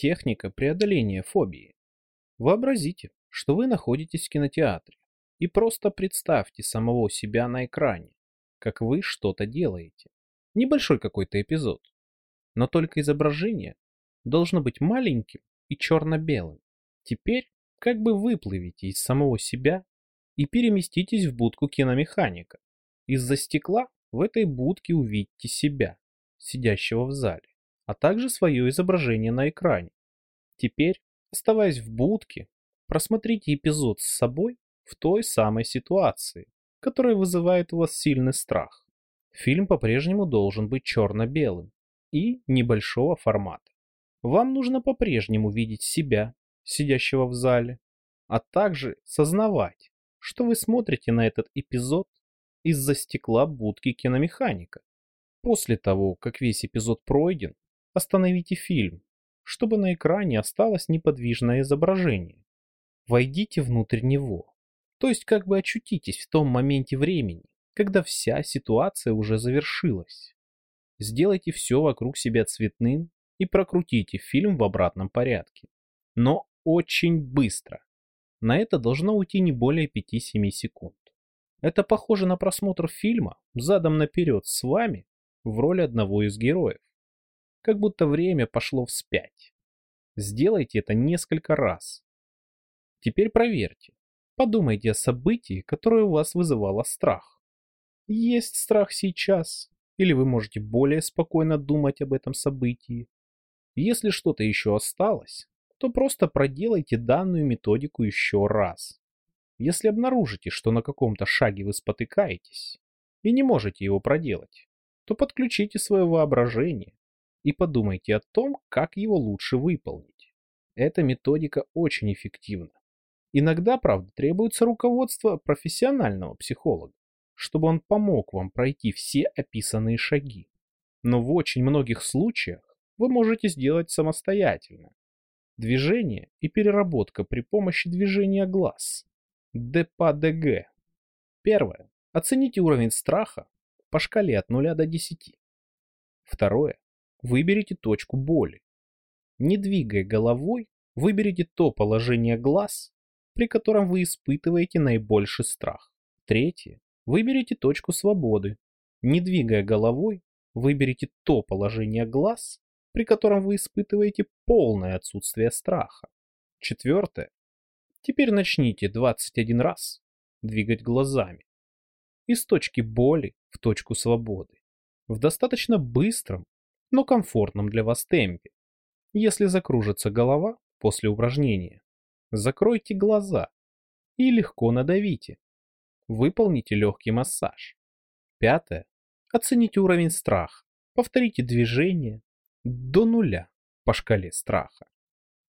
Техника преодоления фобии. Вообразите, что вы находитесь в кинотеатре и просто представьте самого себя на экране, как вы что-то делаете. Небольшой какой-то эпизод. Но только изображение должно быть маленьким и черно-белым. Теперь как бы выплывите из самого себя и переместитесь в будку киномеханика. Из-за стекла в этой будке увидите себя, сидящего в зале, а также свое изображение на экране. Теперь, оставаясь в будке, просмотрите эпизод с собой в той самой ситуации, которая вызывает у вас сильный страх. Фильм по-прежнему должен быть черно-белым и небольшого формата. Вам нужно по-прежнему видеть себя, сидящего в зале, а также сознавать, что вы смотрите на этот эпизод из-за стекла будки киномеханика. После того, как весь эпизод пройден, остановите фильм, чтобы на экране осталось неподвижное изображение. Войдите внутрь него, то есть как бы очутитесь в том моменте времени, когда вся ситуация уже завершилась. Сделайте все вокруг себя цветным и прокрутите фильм в обратном порядке. Но очень быстро. На это должно уйти не более 5-7 секунд. Это похоже на просмотр фильма задом наперед с вами в роли одного из героев. Как будто время пошло вспять. Сделайте это несколько раз. Теперь проверьте. Подумайте о событии, которое у вас вызывало страх. Есть страх сейчас, или вы можете более спокойно думать об этом событии. Если что-то еще осталось, то просто проделайте данную методику еще раз. Если обнаружите, что на каком-то шаге вы спотыкаетесь и не можете его проделать, то подключите свое воображение и подумайте о том, как его лучше выполнить. Эта методика очень эффективна. Иногда, правда, требуется руководство профессионального психолога, чтобы он помог вам пройти все описанные шаги. Но в очень многих случаях вы можете сделать самостоятельно. Движение и переработка при помощи движения глаз ДПДГ. Первое. Оцените уровень страха по шкале от 0 до 10. Второе. Выберите точку боли. Не двигая головой, выберите то положение глаз, при котором вы испытываете наибольший страх. Третье. Выберите точку свободы. Не двигая головой, выберите то положение глаз, при котором вы испытываете полное отсутствие страха. Четвертое. Теперь начните 21 раз двигать глазами. Из точки боли в точку свободы. В достаточно быстром, но комфортном для вас темпе. Если закружится голова после упражнения, закройте глаза и легко надавите. Выполните легкий массаж. Пятое. Оцените уровень страха. Повторите движение до нуля по шкале страха.